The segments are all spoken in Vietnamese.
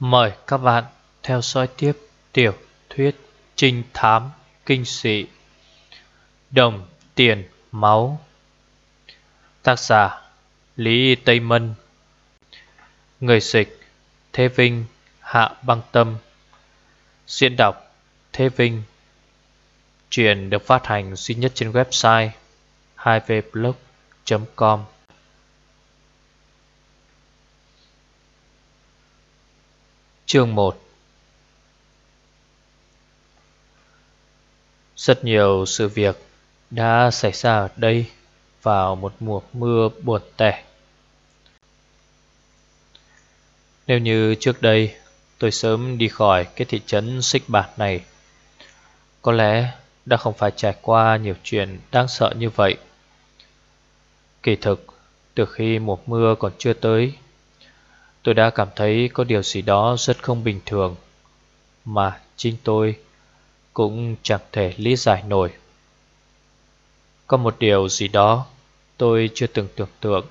Mời các bạn theo dõi tiếp tiểu thuyết trinh thám kinh dị Đồng Tiền Máu. Tác giả Lý Tây Mân. Người dịch Thế Vinh Hạ Băng Tâm. Diễn đọc Thế Vinh. Chuyện được phát hành duy nhất trên website 2vblog.com Chương 1 Rất nhiều sự việc đã xảy ra ở đây vào một mùa mưa buồn tẻ. Nếu như trước đây tôi sớm đi khỏi cái thị trấn xích bạc này, có lẽ đã không phải trải qua nhiều chuyện đáng sợ như vậy. Kỳ thực, từ khi mùa mưa còn chưa tới, Tôi đã cảm thấy có điều gì đó rất không bình thường Mà chính tôi cũng chẳng thể lý giải nổi. Có một điều gì đó tôi chưa từng tưởng tượng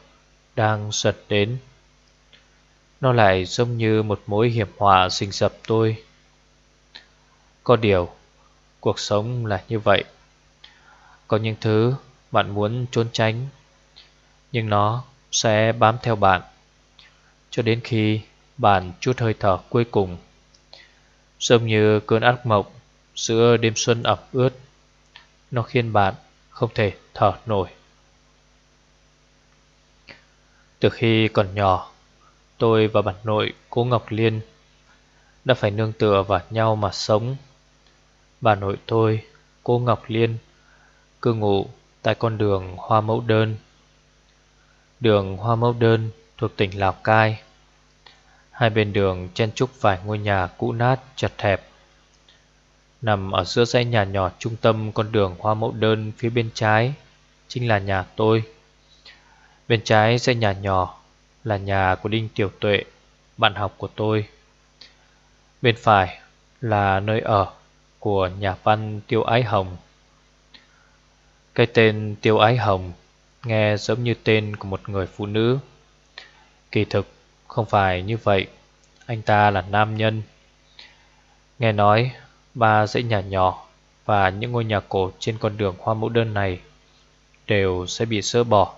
đang dần đến. Nó lại giống như một mối hiểm họa rình rập tôi. Có điều, cuộc sống là như vậy. Có những thứ bạn muốn trốn tránh Nhưng nó sẽ bám theo bạn cho đến khi bạn chút hơi thở cuối cùng. Giống như cơn ác mộng giữa đêm xuân ẩm ướt, nó khiến bạn không thể thở nổi. Từ khi còn nhỏ, tôi và bà nội cố Ngọc Liên đã phải nương tựa vào nhau mà sống. Bà nội tôi, cô Ngọc Liên, cư ngụ tại con đường Hoa Mẫu Đơn. Đường Hoa Mẫu Đơn thuộc tỉnh Lào Cai. Hai bên đường chen chúc vài ngôi nhà cũ nát chật hẹp. Nằm ở giữa dãy nhà nhỏ trung tâm con đường hoa mẫu đơn phía bên trái chính là nhà tôi. Bên trái dãy nhà nhỏ là nhà của Đinh Tiểu Tuệ, bạn học của tôi. Bên phải là nơi ở của nhà văn Tiêu Ái Hồng. Cái tên Tiêu Ái Hồng nghe giống như tên của một người phụ nữ. Kỳ thực, không phải như vậy. Anh ta là nam nhân. Nghe nói, Ba dãy nhà nhỏ Và những ngôi nhà cổ trên con đường hoa mẫu đơn này Đều sẽ bị sỡ bỏ.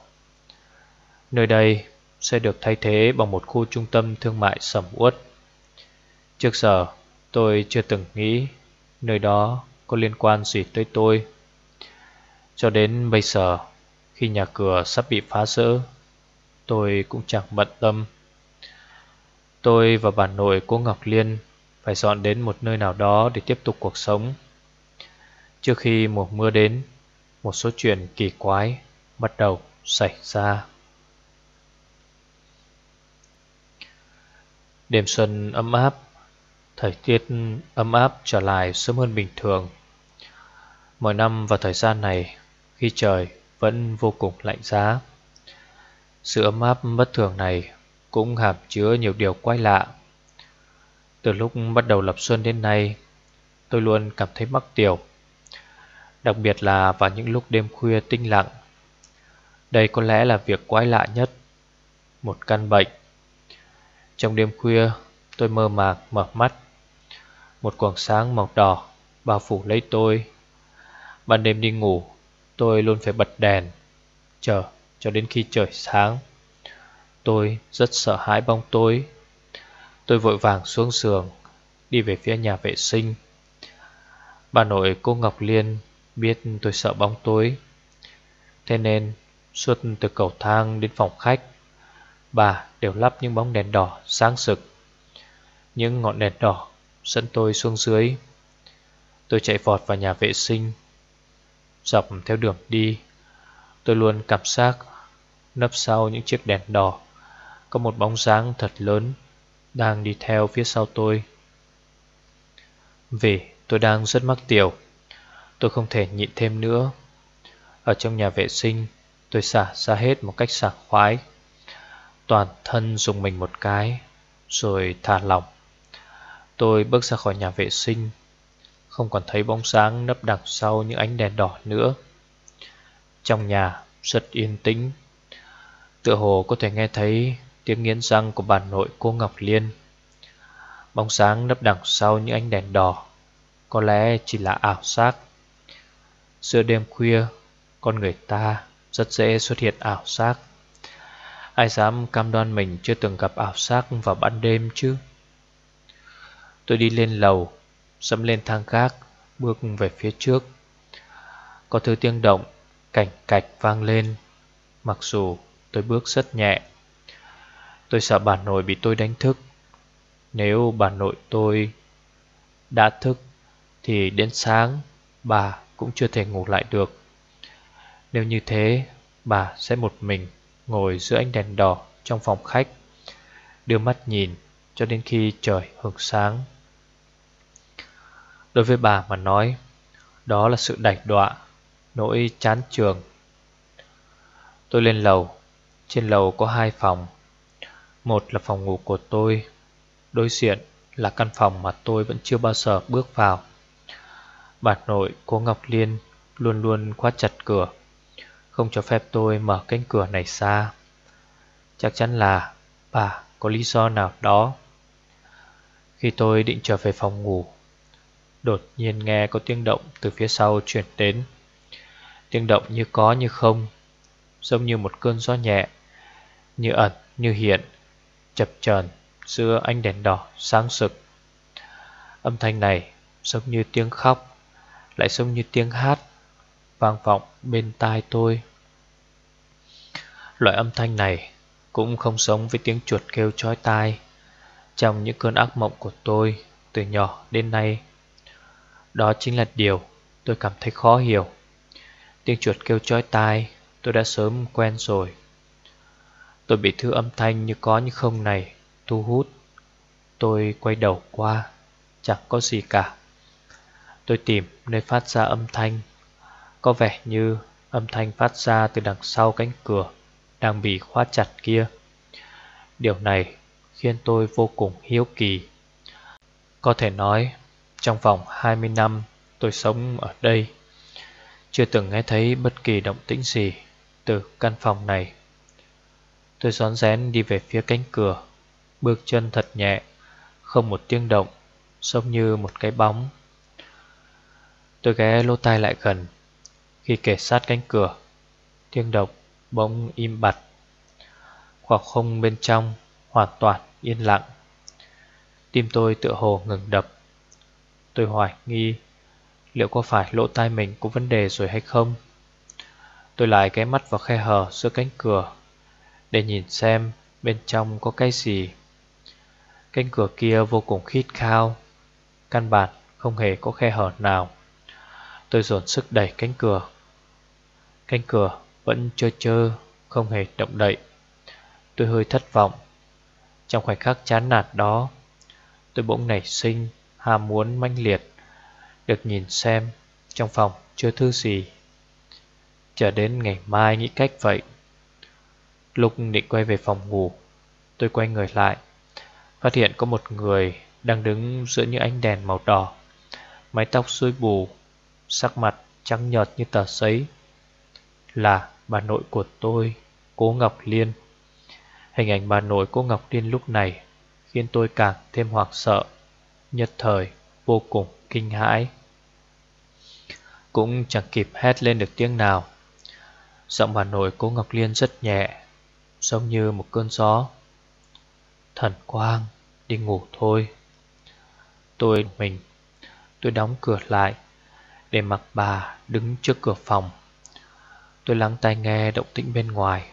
Nơi đây sẽ được thay thế bằng một khu trung tâm thương mại sầm uất. Trước giờ, tôi chưa từng nghĩ Nơi đó có liên quan gì tới tôi. Cho đến bây giờ, Khi nhà cửa sắp bị phá rỡ Tôi cũng chẳng bận tâm Tôi và bà nội cô Ngọc Liên phải dọn đến một nơi nào đó để tiếp tục cuộc sống. Trước khi mùa mưa đến, một số chuyện kỳ quái bắt đầu xảy ra. Đêm xuân ấm áp, thời tiết ấm áp trở lại sớm hơn bình thường. Mỗi năm vào thời gian này, khi trời vẫn vô cùng lạnh giá, sự ấm áp bất thường này cũng hàm chứa nhiều điều quái lạ. Từ lúc bắt đầu lập xuân đến nay, tôi luôn cảm thấy mắc tiểu. Đặc biệt là vào những lúc đêm khuya tinh lặng. Đây có lẽ là việc quái lạ nhất, một căn bệnh. Trong đêm khuya, tôi mơ màng mở mắt. Một quầng sáng màu đỏ bao phủ lấy tôi. Ban đêm đi ngủ, tôi luôn phải bật đèn, chờ cho đến khi trời sáng. Tôi rất sợ hãi bóng tối. Tôi vội vàng xuống giường, Đi về phía nhà vệ sinh. Bà nội cô Ngọc Liên Biết tôi sợ bóng tối. Thế nên, Suốt từ cầu thang đến phòng khách, Bà đều lắp những bóng đèn đỏ sáng sực. Những ngọn đèn đỏ Dẫn tôi xuống dưới. Tôi chạy vọt vào nhà vệ sinh, Dọc theo đường đi. Tôi luôn cảm giác Nấp sau những chiếc đèn đỏ. Có một bóng dáng thật lớn Đang đi theo phía sau tôi. Vì tôi đang rất mắc tiểu, Tôi không thể nhịn thêm nữa. Ở trong nhà vệ sinh, Tôi xả ra hết một cách sảng khoái. Toàn thân dùng mình một cái, Rồi thả lỏng. Tôi bước ra khỏi nhà vệ sinh, Không còn thấy bóng sáng nấp đằng sau những ánh đèn đỏ nữa. Trong nhà rất yên tĩnh. Tựa hồ có thể nghe thấy tiếng nghiến răng của bà nội cô Ngọc Liên. Bóng sáng nấp đằng sau những ánh đèn đỏ, Có lẽ chỉ là ảo giác. Giữa đêm khuya, Con người ta rất dễ xuất hiện ảo giác. Ai dám cam đoan mình chưa từng gặp ảo giác vào ban đêm chứ? Tôi đi lên lầu, Dẫm lên thang gác, Bước về phía trước. Có thứ tiếng động Cảnh cạch vang lên. Mặc dù tôi bước rất nhẹ, Tôi sợ bà nội bị tôi đánh thức. Nếu bà nội tôi đã thức Thì đến sáng bà cũng chưa thể ngủ lại được. Nếu như thế, bà sẽ một mình ngồi giữa ánh đèn đỏ trong phòng khách, Đưa mắt nhìn cho đến khi trời hưởng sáng. Đối với bà mà nói, Đó là sự đạch đọa Nỗi chán trường. Tôi lên lầu. Trên lầu có hai phòng. Một là phòng ngủ của tôi. Đối diện là căn phòng mà tôi vẫn chưa bao giờ bước vào. Bà nội, cô Ngọc Liên, Luôn luôn khóa chặt cửa. Không cho phép tôi mở cánh cửa này ra. Chắc chắn là bà có lý do nào đó. Khi tôi định trở về phòng ngủ, Đột nhiên nghe có tiếng động từ phía sau chuyển đến. Tiếng động như có như không, Giống như một cơn gió nhẹ, Như ẩn như hiện, Chập chờn giữa ánh đèn đỏ sáng sực. Âm thanh này giống như tiếng khóc, Lại giống như tiếng hát Vang vọng bên tai tôi. Loại âm thanh này Cũng không giống với tiếng chuột kêu chói tai Trong những cơn ác mộng của tôi Từ nhỏ đến nay. Đó chính là điều tôi cảm thấy khó hiểu. Tiếng chuột kêu chói tai, Tôi đã sớm quen rồi. Tôi bị thứ âm thanh như có như không này Thu hút. Tôi quay đầu qua, Chẳng có gì cả. Tôi tìm nơi phát ra âm thanh. Có vẻ như âm thanh phát ra từ đằng sau cánh cửa Đang bị khóa chặt kia. Điều này khiến tôi vô cùng hiếu kỳ. Có thể nói, trong vòng 20 năm tôi sống ở đây chưa từng nghe thấy bất kỳ động tĩnh gì từ căn phòng này. Tôi rón rén đi về phía cánh cửa, Bước chân thật nhẹ, Không một tiếng động, Giống như một cái bóng. Tôi ghé lô tai lại gần, Khi kể sát cánh cửa, Tiếng động bỗng im bặt. Khoảng không bên trong Hoàn toàn yên lặng. Tim tôi tựa hồ ngừng đập. Tôi hoài nghi Liệu có phải lỗ tai mình có vấn đề rồi hay không? Tôi lại cái mắt vào khe hở giữa cánh cửa, Để nhìn xem bên trong có cái gì. Cánh cửa kia vô cùng khít khao, Căn bản không hề có khe hở nào. Tôi dồn sức đẩy cánh cửa. Cánh cửa vẫn trơ trơ, Không hề động đậy. Tôi hơi thất vọng. Trong khoảnh khắc chán nản đó, Tôi bỗng nảy sinh ham muốn manh liệt. Được nhìn xem trong phòng chưa thư gì. Chờ đến ngày mai nghĩ cách vậy. Lúc định quay về phòng ngủ, Tôi quay người lại, Phát hiện có một người đang đứng giữa những ánh đèn màu đỏ. Mái tóc xuôi bù, Sắc mặt trắng nhợt như tờ giấy. Là bà nội của tôi, Cố Ngọc Liên. Hình ảnh bà nội cô Ngọc Liên lúc này Khiến tôi càng thêm hoảng sợ, Nhất thời vô cùng kinh hãi. Cũng chẳng kịp hét lên được tiếng nào. Giọng bà nội cố Ngọc Liên rất nhẹ, Giống như một cơn gió. Thần quang, Đi ngủ thôi. Tôi mình, Tôi đóng cửa lại Để mặc bà đứng trước cửa phòng. Tôi lắng tai nghe động tĩnh bên ngoài,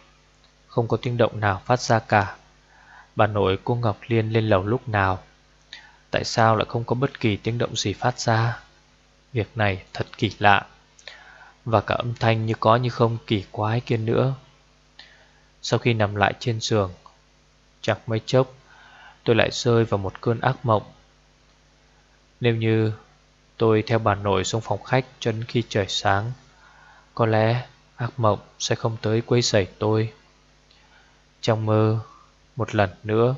Không có tiếng động nào phát ra cả. Bà nội cô Ngọc Liên lên lầu lúc nào? Tại sao lại không có bất kỳ tiếng động gì phát ra? Việc này thật kỳ lạ. Và cả âm thanh như có như không kỳ quái kia nữa. Sau khi nằm lại trên giường, Chẳng mấy chốc, Tôi lại rơi vào một cơn ác mộng. Nếu như Tôi theo bà nội xuống phòng khách cho đến khi trời sáng, Có lẽ ác mộng sẽ không tới quấy rầy tôi. Trong mơ, Một lần nữa,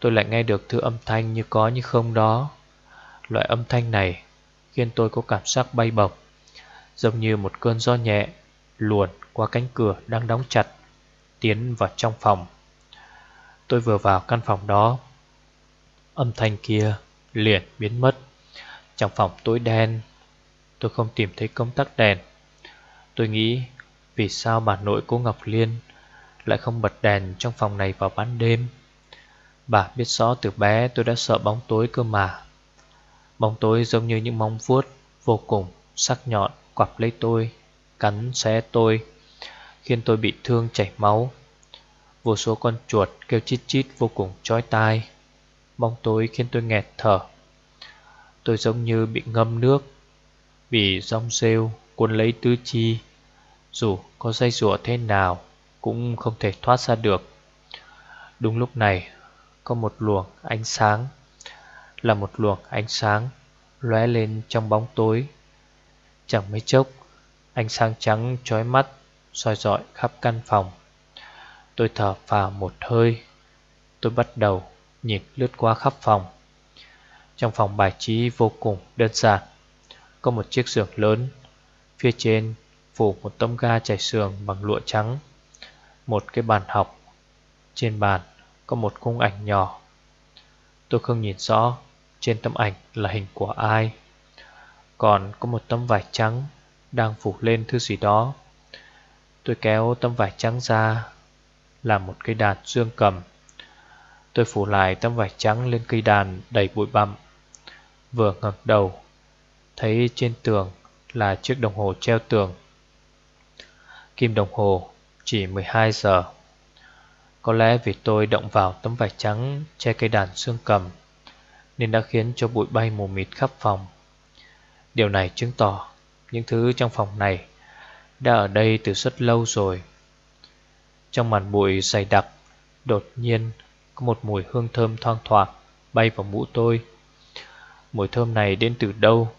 Tôi lại nghe được thứ âm thanh như có như không đó. Loại âm thanh này khiến tôi có cảm giác bay bổng. Giống như một cơn gió nhẹ Luồn qua cánh cửa đang đóng chặt, Tiến vào trong phòng. Tôi vừa vào căn phòng đó, Âm thanh kia liền biến mất. Trong phòng tối đen, Tôi không tìm thấy công tắc đèn. Tôi nghĩ Vì sao bà nội cô Ngọc Liên Lại không bật đèn trong phòng này vào ban đêm? Bà biết rõ từ bé tôi đã sợ bóng tối cơ mà. Bóng tối giống như những móng vuốt Vô cùng sắc nhọn quặp lấy tôi, Cắn xé tôi, Khiến tôi bị thương chảy máu. Vô số con chuột kêu chít chít vô cùng chói tai. Bóng tối khiến tôi nghẹt thở. Tôi giống như bị ngâm nước, Bị rong rêu, cuốn lấy tứ chi. Dù có dây rùa thế nào Cũng không thể thoát ra được. Đúng lúc này, Có một luồng ánh sáng là một luồng ánh sáng lóe lên trong bóng tối. Chẳng mấy chốc, Ánh sáng trắng chói mắt, soi rọi khắp căn phòng. Tôi thở phào một hơi. Tôi bắt đầu nhìn lướt qua khắp phòng. Trong phòng bài trí vô cùng đơn giản. Có một chiếc giường lớn. Phía trên phủ một tấm ga trải sườn bằng lụa trắng. Một cái bàn học. Trên bàn có một khung ảnh nhỏ. Tôi không nhìn rõ trên tấm ảnh là hình của ai. Còn có một tấm vải trắng Đang phủ lên thứ gì đó. Tôi kéo tấm vải trắng ra Làm một cây đàn dương cầm. Tôi phủ lại tấm vải trắng lên cây đàn đầy bụi bặm. Vừa ngẩng đầu, Thấy trên tường là chiếc đồng hồ treo tường. Kim đồng hồ, chỉ 12 giờ. Có lẽ vì tôi động vào tấm vải trắng che cây đàn xương cầm nên đã khiến cho bụi bay mù mịt khắp phòng. Điều này chứng tỏ những thứ trong phòng này đã ở đây từ rất lâu rồi. Trong màn bụi dày đặc, Đột nhiên có một mùi hương thơm thoang thoảng bay vào mũ tôi. Mùi thơm này đến từ đâu?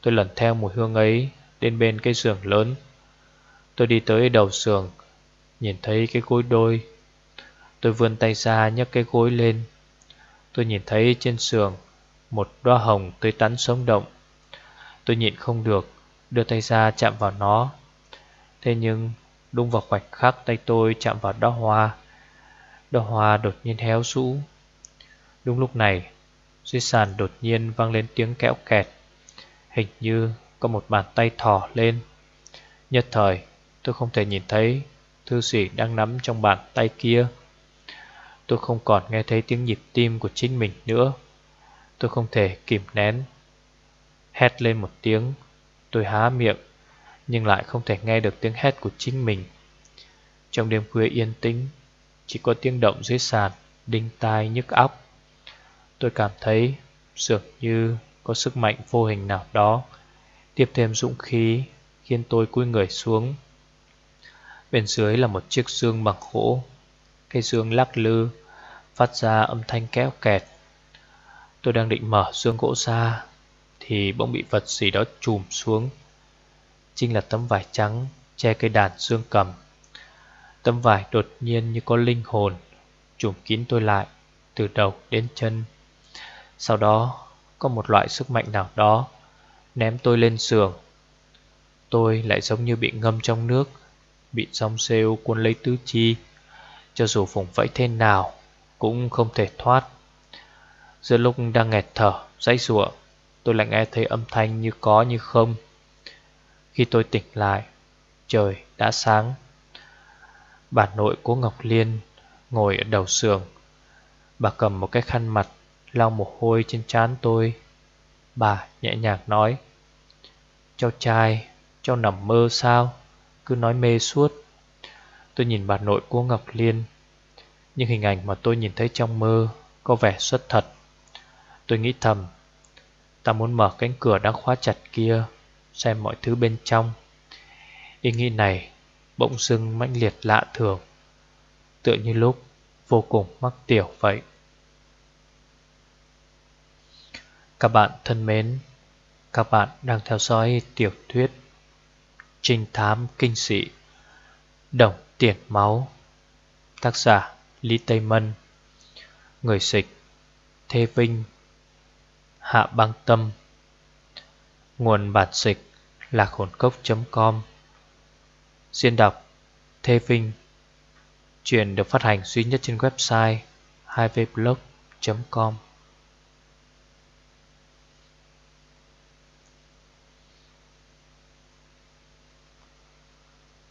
Tôi lần theo mùi hương ấy Đến bên cái giường lớn. Tôi đi tới đầu giường, Nhìn thấy cái gối đôi. Tôi vươn tay ra nhấc cái gối lên. Tôi nhìn thấy trên sườn Một đóa hồng tươi tắn sống động. Tôi nhịn không được, Đưa tay ra chạm vào nó. Thế nhưng, đúng vào khoảnh khắc tay tôi chạm vào đóa hoa Đóa hoa đột nhiên héo rũ. Đúng lúc này, Dưới sàn đột nhiên vang lên tiếng kẽo kẹt. Hình như có một bàn tay thò lên. Nhất thời, tôi không thể nhìn thấy Thư sĩ đang nắm trong bàn tay kia. Tôi không còn nghe thấy tiếng nhịp tim của chính mình nữa. Tôi không thể kìm nén. Hét lên một tiếng. Tôi há miệng, Nhưng lại không thể nghe được tiếng hét của chính mình. Trong đêm khuya yên tĩnh, Chỉ có tiếng động dưới sàn, Đinh tai nhức óc. Tôi cảm thấy dường như có sức mạnh vô hình nào đó, Tiếp thêm dũng khí, Khiến tôi cúi người xuống. Bên dưới là một chiếc xương bằng gỗ. Cây xương lắc lư Phát ra âm thanh kéo kẹt. Tôi đang định mở xương gỗ ra, Thì bỗng bị vật gì đó chùm xuống. Chính là tấm vải trắng Che cây đàn xương cầm. Tấm vải đột nhiên như có linh hồn, Chùm kín tôi lại, Từ đầu đến chân. Sau đó, có một loại sức mạnh nào đó Ném tôi lên giường. Tôi lại giống như bị ngâm trong nước, Bị sóng xêu cuốn lấy tứ chi. Cho dù vùng vẫy thế nào cũng không thể thoát. Giữa lúc đang nghẹt thở, Dãy rủa Tôi lại nghe thấy âm thanh như có như không. Khi tôi tỉnh lại, Trời đã sáng. Bà nội của Ngọc Liên Ngồi ở đầu giường. Bà cầm một cái khăn mặt, lau mồ hôi trên trán tôi. Bà nhẹ nhàng nói, Cháu trai, Cháu nằm mơ sao? Cứ nói mê suốt. Tôi nhìn bà nội cô Ngọc Liên nhưng hình ảnh mà tôi nhìn thấy trong mơ Có vẻ xuất thật. Tôi nghĩ thầm, Ta muốn mở cánh cửa đang khóa chặt kia, Xem mọi thứ bên trong. Ý nghĩ này Bỗng dưng mãnh liệt lạ thường, Tựa như lúc Vô cùng mắc tiểu vậy. Các bạn thân mến, Các bạn đang theo dõi tiểu thuyết Trinh thám kinh dị, Đồng tiền máu, Tác giả Lý Tây Mân. Người Sịch Thê Vinh, Hạ băng Tâm. Nguồn bản dịch là khổn cốc.com Diễn đọc Thê Vinh. Chuyện được phát hành duy nhất trên website 2vblog.com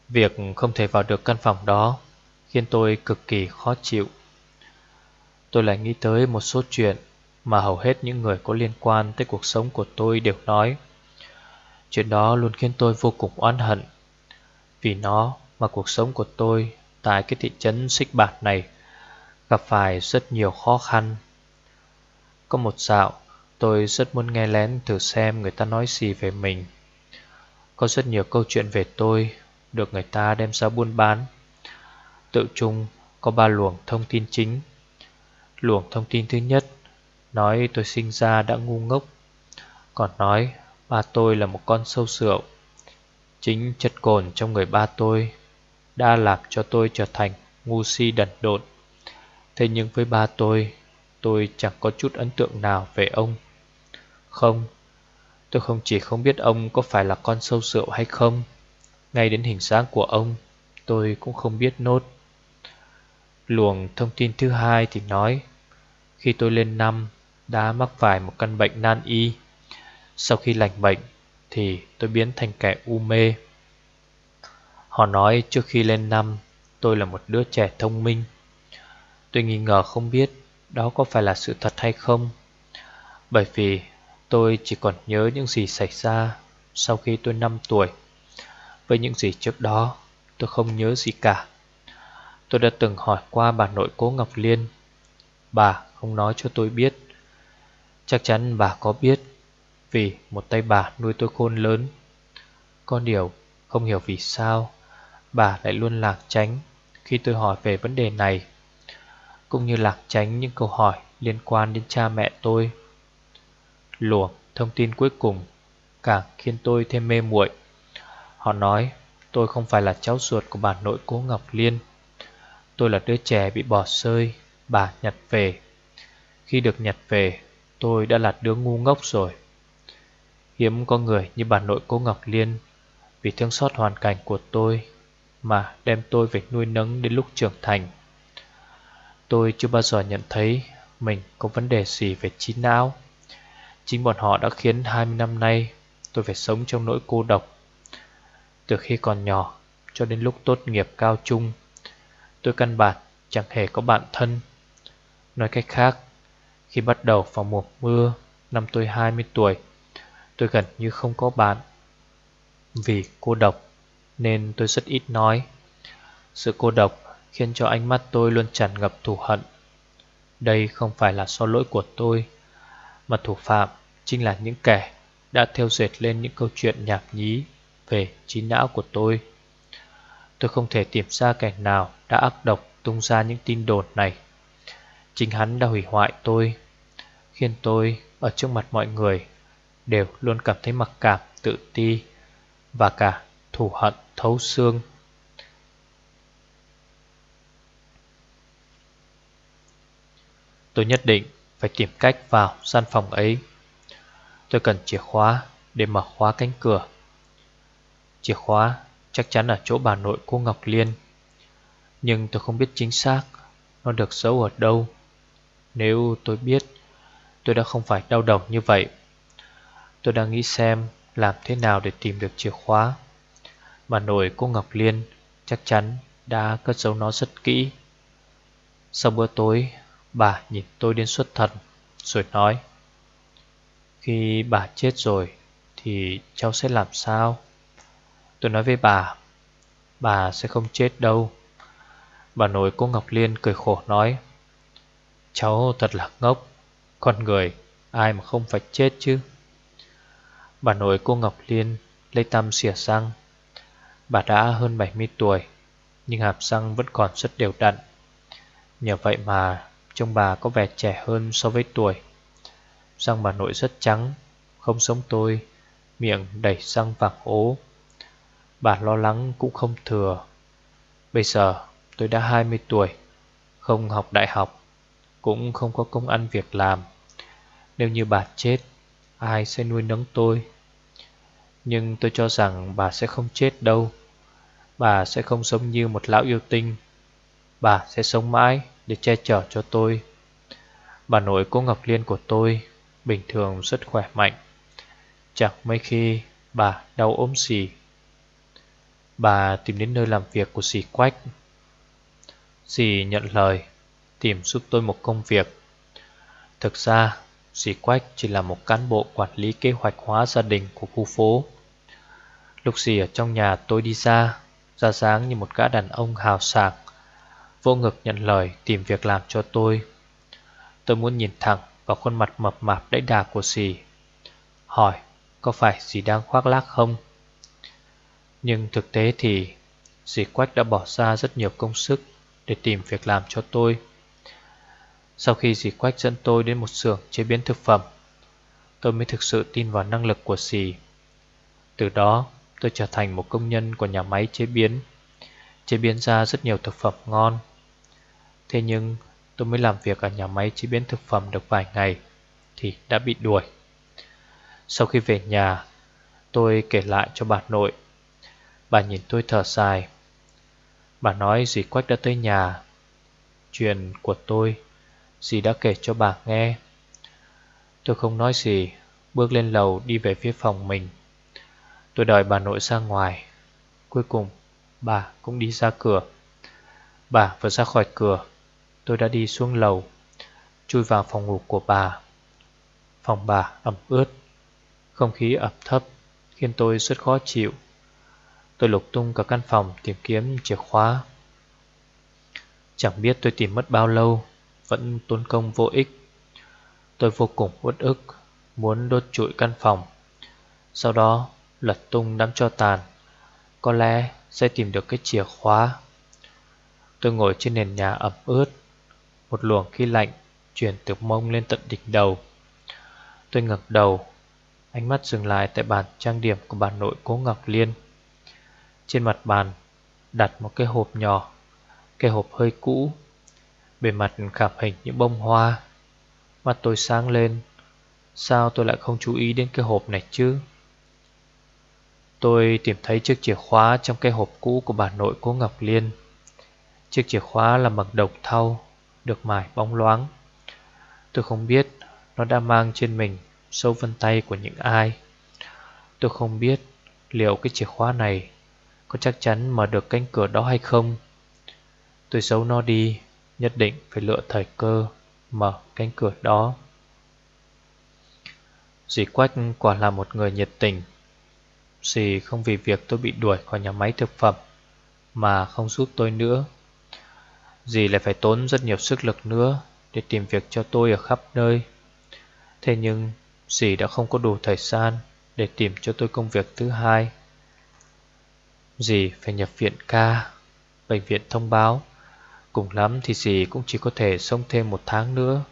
Việc không thể vào được căn phòng đó Khiến tôi cực kỳ khó chịu. Tôi lại nghĩ tới một số chuyện Mà hầu hết những người có liên quan tới cuộc sống của tôi đều nói. Chuyện đó luôn khiến tôi vô cùng oán hận, Vì nó mà cuộc sống của tôi Tại cái thị trấn xích bạc này Gặp phải rất nhiều khó khăn. Có một dạo, Tôi rất muốn nghe lén thử xem người ta nói gì về mình. Có rất nhiều câu chuyện về tôi Được người ta đem ra buôn bán. Tự chung có ba luồng thông tin chính. Luồng thông tin thứ nhất, Nói tôi sinh ra đã ngu ngốc. Còn nói, ba tôi là một con sâu rượu Chính chất cồn trong người ba tôi Đã làm cho tôi trở thành ngu si đần độn. Thế nhưng với ba tôi Tôi chẳng có chút ấn tượng nào về ông. Không, Tôi không chỉ không biết ông có phải là con sâu rượu hay không. Ngay đến hình dáng của ông, Tôi cũng không biết nốt. Luồng thông tin thứ hai thì nói, Khi tôi lên năm Đã mắc phải một căn bệnh nan y, Sau khi lành bệnh Thì tôi biến thành kẻ u mê. Họ nói trước khi lên năm, Tôi là một đứa trẻ thông minh. Tôi nghi ngờ không biết Đó có phải là sự thật hay không, Bởi vì tôi chỉ còn nhớ những gì xảy ra Sau khi tôi 5 tuổi. Với những gì trước đó, Tôi không nhớ gì cả. Tôi đã từng hỏi qua bà nội cố Ngọc Liên. Bà không nói cho tôi biết. Chắc chắn bà có biết, Vì một tay bà nuôi tôi khôn lớn. Có điều không hiểu vì sao Bà lại luôn lạc tránh Khi tôi hỏi về vấn đề này, Cũng như lạc tránh những câu hỏi Liên quan đến cha mẹ tôi. Luồng thông tin cuối cùng Càng khiến tôi thêm mê muội. Họ nói, tôi không phải là cháu ruột của bà nội cố Ngọc Liên. Tôi là đứa trẻ bị bỏ rơi, Bà nhặt về. Khi được nhặt về, Tôi đã là đứa ngu ngốc rồi. Hiếm có người như bà nội cố Ngọc Liên, Vì thương xót hoàn cảnh của tôi Mà đem tôi về nuôi nấng đến lúc trưởng thành. Tôi chưa bao giờ nhận thấy Mình có vấn đề gì về trí não. Chính bọn họ đã khiến 20 năm nay Tôi phải sống trong nỗi cô độc. Từ khi còn nhỏ, Cho đến lúc tốt nghiệp cao trung Tôi căn bản chẳng hề có bạn thân. Nói cách khác, Khi bắt đầu vào mùa mưa, Năm tôi 20 tuổi, Tôi gần như không có bạn. Vì cô độc, Nên tôi rất ít nói. Sự cô độc khiến cho ánh mắt tôi luôn tràn ngập thù hận. Đây không phải là do lỗi của tôi, Mà thủ phạm chính là những kẻ Đã theo dệt lên những câu chuyện nhảm nhí Về trí não của tôi. Tôi không thể tìm ra kẻ nào đã ác độc tung ra những tin đồn này. Chính hắn đã hủy hoại tôi, khiến tôi ở trước mặt mọi người đều luôn cảm thấy mặc cảm, tự ti và cả thù hận thấu xương. Tôi nhất định phải tìm cách vào gian phòng ấy. Tôi cần chìa khóa để mở khóa cánh cửa. Chìa khóa chắc chắn ở chỗ bà nội cô Ngọc Liên. Nhưng tôi không biết chính xác Nó được giấu ở đâu. Nếu tôi biết, Tôi đã không phải đau đầu như vậy. Tôi đang nghĩ xem Làm thế nào để tìm được chìa khóa. Bà nội cô Ngọc Liên Chắc chắn đã cất giấu nó rất kỹ. Sau bữa tối, Bà nhìn tôi đến xuất thần, Rồi nói, Khi bà chết rồi Thì cháu sẽ làm sao? Tôi nói với bà Bà sẽ không chết đâu. Bà nội cô Ngọc Liên cười khổ nói, Cháu thật là ngốc, Con người ai mà không phải chết chứ? Bà nội cô Ngọc Liên lấy tăm xỉa răng Bà đã hơn 70 tuổi, Nhưng hàm răng vẫn còn rất đều đặn. Nhờ vậy mà Trông bà có vẻ trẻ hơn so với tuổi. Răng bà nội rất trắng, Không giống tôi, Miệng đầy răng vàng ố. Bà lo lắng cũng không thừa Bây giờ tôi đã 20 tuổi, không học đại học, cũng không có công ăn việc làm. Nếu như bà chết, ai sẽ nuôi nấng tôi? Nhưng tôi cho rằng bà sẽ không chết đâu. Bà sẽ không sống như một lão yêu tinh. Bà sẽ sống mãi để che chở cho tôi. Bà nội cô Ngọc Liên của tôi bình thường rất khỏe mạnh. Chẳng mấy khi bà đau ốm xì. Bà tìm đến nơi làm việc của dì Quách. Dì nhận lời, Tìm giúp tôi một công việc. Thực ra dì Quách chỉ là một cán bộ quản lý kế hoạch hóa gia đình của khu phố. Lúc dì ở trong nhà tôi đi ra Ra dáng như một gã đàn ông hào sảng, Vô ngực nhận lời tìm việc làm cho tôi. Tôi muốn nhìn thẳng vào khuôn mặt mập mạp đẫy đà của dì Hỏi có phải dì đang khoác lác không? Nhưng thực tế thì dì Quách đã bỏ ra rất nhiều công sức để tìm việc làm cho tôi. Sau khi dì Quách dẫn tôi đến một xưởng chế biến thực phẩm, tôi mới thực sự tin vào năng lực của dì. Từ đó, tôi trở thành một công nhân của nhà máy chế biến, chế biến ra rất nhiều thực phẩm ngon. Thế nhưng, tôi mới làm việc ở nhà máy chế biến thực phẩm được vài ngày, thì đã bị đuổi. Sau khi về nhà, tôi kể lại cho bà nội. Bà nhìn tôi thở dài. Bà nói dì Quách đã tới nhà. Chuyện của tôi, dì đã kể cho bà nghe. Tôi không nói gì, bước lên lầu đi về phía phòng mình. Tôi đợi bà nội ra ngoài. Cuối cùng, bà cũng đi ra cửa. Bà vừa ra khỏi cửa, tôi đã đi xuống lầu, chui vào phòng ngủ của bà. Phòng bà ẩm ướt. Không khí ẩm thấp khiến tôi rất khó chịu. Tôi lục tung cả căn phòng tìm kiếm chìa khóa. Chẳng biết tôi tìm mất bao lâu, vẫn tốn công vô ích. Tôi vô cùng uất ức, muốn đốt trụi căn phòng. Sau đó lật tung đám cho tàn, có lẽ sẽ tìm được cái chìa khóa. Tôi ngồi trên nền nhà ẩm ướt, một luồng khí lạnh chuyển từ mông lên tận đỉnh đầu. Tôi ngẩng đầu Ánh mắt dừng lại tại bàn trang điểm của bà nội cố Ngọc Liên trên mặt bàn, đặt một cái hộp nhỏ, Cái hộp hơi cũ. Bề mặt khảm hình những bông hoa. Mắt tôi sáng lên. Sao tôi lại không chú ý đến cái hộp này chứ? Tôi tìm thấy chiếc chìa khóa trong cái hộp cũ của bà nội cố Ngọc Liên. Chiếc chìa khóa là bằng đồng thau, Được mài bóng loáng. Tôi không biết nó đã mang trên mình dấu vân tay của những ai. Tôi không biết liệu cái chìa khóa này có chắc chắn mở được cánh cửa đó hay không. Tôi giấu nó đi, nhất định phải lựa thời cơ mở cánh cửa đó. Dì Quách quả là một người nhiệt tình. Dì không vì việc tôi bị đuổi khỏi nhà máy thực phẩm mà không giúp tôi nữa. Dì lại phải tốn rất nhiều sức lực nữa để tìm việc cho tôi ở khắp nơi. Thế nhưng Dì đã không có đủ thời gian để tìm cho tôi công việc thứ hai. Dì phải nhập viện ca, bệnh viện thông báo. Cùng lắm thì dì cũng chỉ có thể sống thêm một tháng nữa.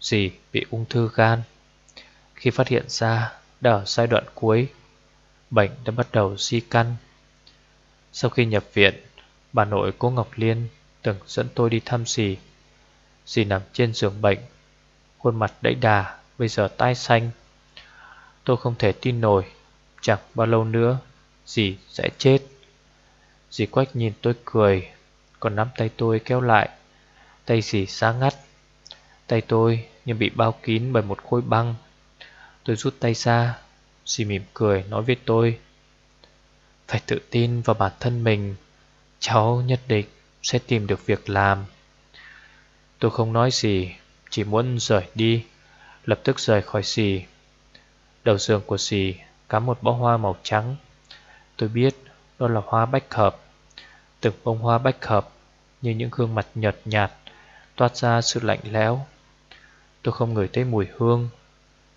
Dì bị ung thư gan. Khi phát hiện ra, đã ở giai đoạn cuối, bệnh đã bắt đầu di căn. Sau khi nhập viện, bà nội cô Ngọc Liên từng dẫn tôi đi thăm dì. Dì nằm trên giường bệnh, khuôn mặt đẫy đà bây giờ tai xanh. Tôi không thể tin nổi, chẳng bao lâu nữa, dì sẽ chết. Dì Quách nhìn tôi cười, còn nắm tay tôi kéo lại. Tay dì sáng ngắt. Tay tôi như bị bao kín bởi một khối băng. Tôi rút tay ra, dì mỉm cười nói với tôi. Phải tự tin vào bản thân mình, cháu nhất định sẽ tìm được việc làm. Tôi không nói gì, chỉ muốn rời đi lập tức rời khỏi xì. Đầu giường của xì cắm một bó hoa màu trắng. Tôi biết đó là hoa bách hợp. Từng bông hoa bách hợp như những gương mặt nhợt nhạt toát ra sự lạnh lẽo. Tôi không ngửi thấy mùi hương,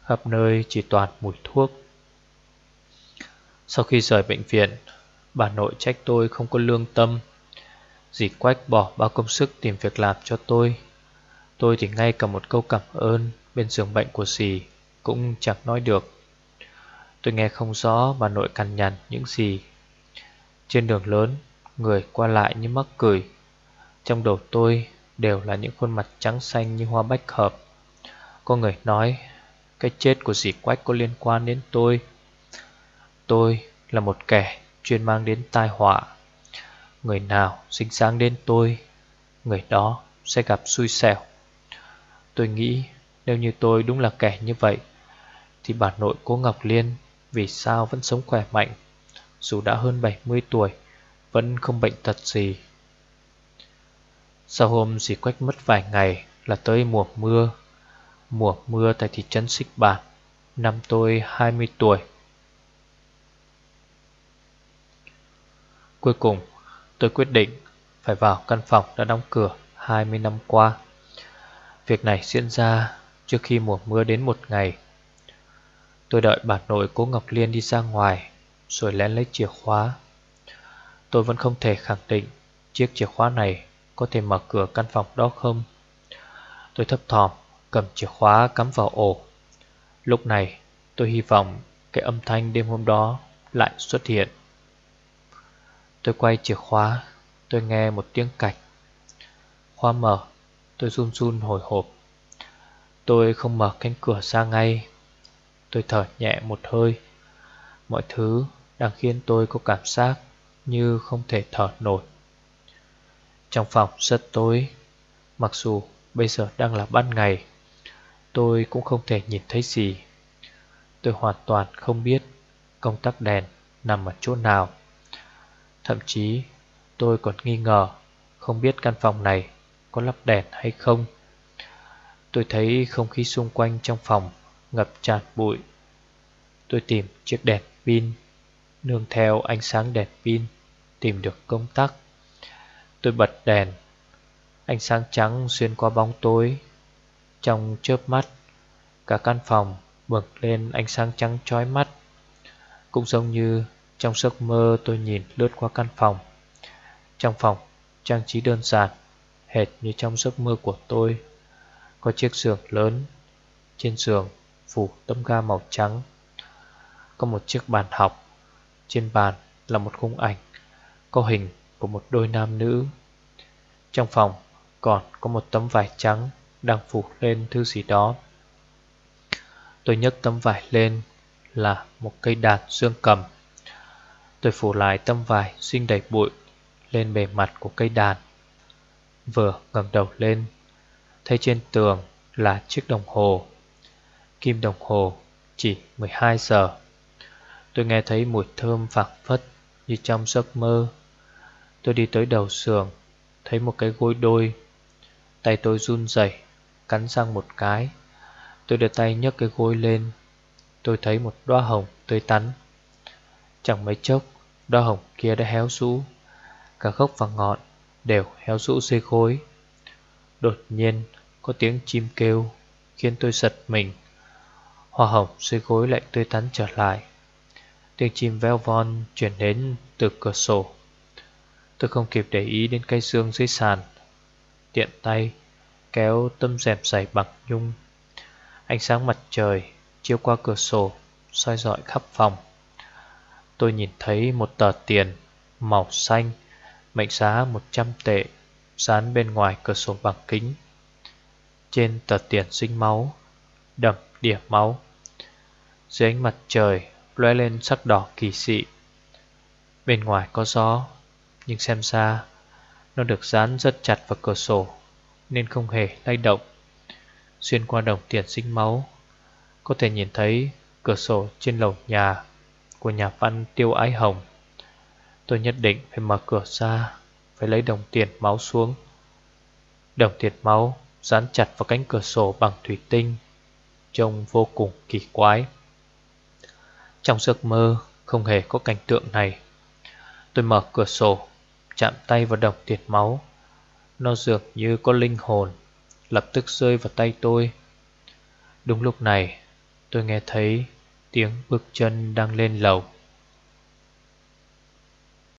khắp nơi chỉ toàn mùi thuốc. Sau khi rời bệnh viện, bà nội trách tôi không có lương tâm. Dì Quách bỏ bao công sức tìm việc làm cho tôi. Tôi thì ngay cả một câu cảm ơn bên giường bệnh của dì cũng chẳng nói được. Tôi nghe không rõ bà nội cằn nhằn những gì. Trên đường lớn, người qua lại như mắc cười. Trong đầu tôi đều là những khuôn mặt trắng xanh như hoa bách hợp. Có người nói, cái chết của dì Quách có liên quan đến tôi. Tôi là một kẻ chuyên mang đến tai họa. Người nào sinh sáng đến tôi, người đó sẽ gặp xui xẻo. Tôi nghĩ nếu như tôi đúng là kẻ như vậy Thì bà nội cố Ngọc Liên vì sao vẫn sống khỏe mạnh, dù đã hơn 70 tuổi, Vẫn không bệnh tật gì. Sau hôm dì quách mất vài ngày Là tới mùa mưa Mùa mưa tại thị trấn Xích Bạc, Năm tôi 20 tuổi. Cuối cùng, tôi quyết định Phải vào căn phòng đã đóng cửa 20 năm qua. Việc này diễn ra trước khi mùa mưa đến một ngày. Tôi đợi bà nội cố Ngọc Liên đi ra ngoài, Rồi lén lấy chìa khóa. Tôi vẫn không thể khẳng định Chiếc chìa khóa này có thể mở cửa căn phòng đó không. Tôi thấp thỏm, cầm chìa khóa cắm vào ổ. Lúc này, tôi hy vọng cái âm thanh đêm hôm đó lại xuất hiện. Tôi quay chìa khóa, Tôi nghe một tiếng cạch. Khóa mở, Tôi run run hồi hộp. Tôi không mở cánh cửa ra ngay. Tôi thở nhẹ một hơi. Mọi thứ đang khiến tôi có cảm giác Như không thể thở nổi. Trong phòng rất tối, Mặc dù bây giờ đang là ban ngày, Tôi cũng không thể nhìn thấy gì. Tôi hoàn toàn không biết Công tắc đèn nằm ở chỗ nào. Thậm chí, tôi còn nghi ngờ Không biết căn phòng này có lắp đèn hay không. Tôi thấy không khí xung quanh trong phòng ngập tràn bụi. Tôi tìm chiếc đèn pin, Nương theo ánh sáng đèn pin, Tìm được công tắc. Tôi bật đèn, Ánh sáng trắng xuyên qua bóng tối. Trong chớp mắt, Cả căn phòng bừng lên ánh sáng trắng chói mắt. Cũng giống như trong giấc mơ tôi nhìn lướt qua căn phòng. Trong phòng, trang trí đơn giản, Hệt như trong giấc mơ của tôi. Có chiếc giường lớn, Trên giường phủ tấm ga màu trắng. Có một chiếc bàn học. Trên bàn là một khung ảnh. Có hình của một đôi nam nữ. Trong phòng còn có một tấm vải trắng Đang phủ lên thứ gì đó. Tôi nhấc tấm vải lên Là một cây đàn dương cầm. Tôi phủ lại tấm vải xinh đầy bụi Lên bề mặt của cây đàn. Vừa ngẩng đầu lên, Thấy trên tường là chiếc đồng hồ. Kim đồng hồ, chỉ 12 giờ. Tôi nghe thấy mùi thơm phảng phất Như trong giấc mơ. Tôi đi tới đầu giường, Thấy một cái gối đôi. Tay tôi run rẩy, Cắn sang một cái. Tôi đưa tay nhấc cái gối lên. Tôi thấy một đóa hồng tươi tắn. Chẳng mấy chốc, Đóa hồng kia đã héo rũ. Cả gốc và ngọn đều héo rũ dưới khối Đột nhiên, có tiếng chim kêu, Khiến tôi giật mình. Hoa hồng dưới gối lại tươi tắn trở lại. Tiếng chim veo von chuyển đến từ cửa sổ. Tôi không kịp để ý đến cây dương dưới sàn. Tiện tay kéo tâm rèm dày bằng nhung. Ánh sáng mặt trời chiếu qua cửa sổ soi rọi khắp phòng. Tôi nhìn thấy một tờ tiền màu xanh mệnh giá 100 tệ dán bên ngoài cửa sổ bằng kính. Trên tờ tiền sinh máu, đậm đỉa máu. Dưới ánh mặt trời lóe lên sắc đỏ kỳ dị. Bên ngoài có gió, nhưng xem ra nó được dán rất chặt vào cửa sổ nên không hề lay động. Xuyên qua đồng tiền sinh máu, có thể nhìn thấy cửa sổ trên lầu nhà của nhà văn Tiêu Ái Hồng. Tôi nhất định phải mở cửa ra Phải lấy đồng tiền máu xuống Đồng tiền máu Dán chặt vào cánh cửa sổ bằng thủy tinh Trông vô cùng kỳ quái trong giấc mơ, Không hề có cảnh tượng này. Tôi mở cửa sổ, Chạm tay vào đồng tiền máu. Nó dường như có linh hồn, Lập tức rơi vào tay tôi. Đúng lúc này, Tôi nghe thấy tiếng bước chân đang lên lầu.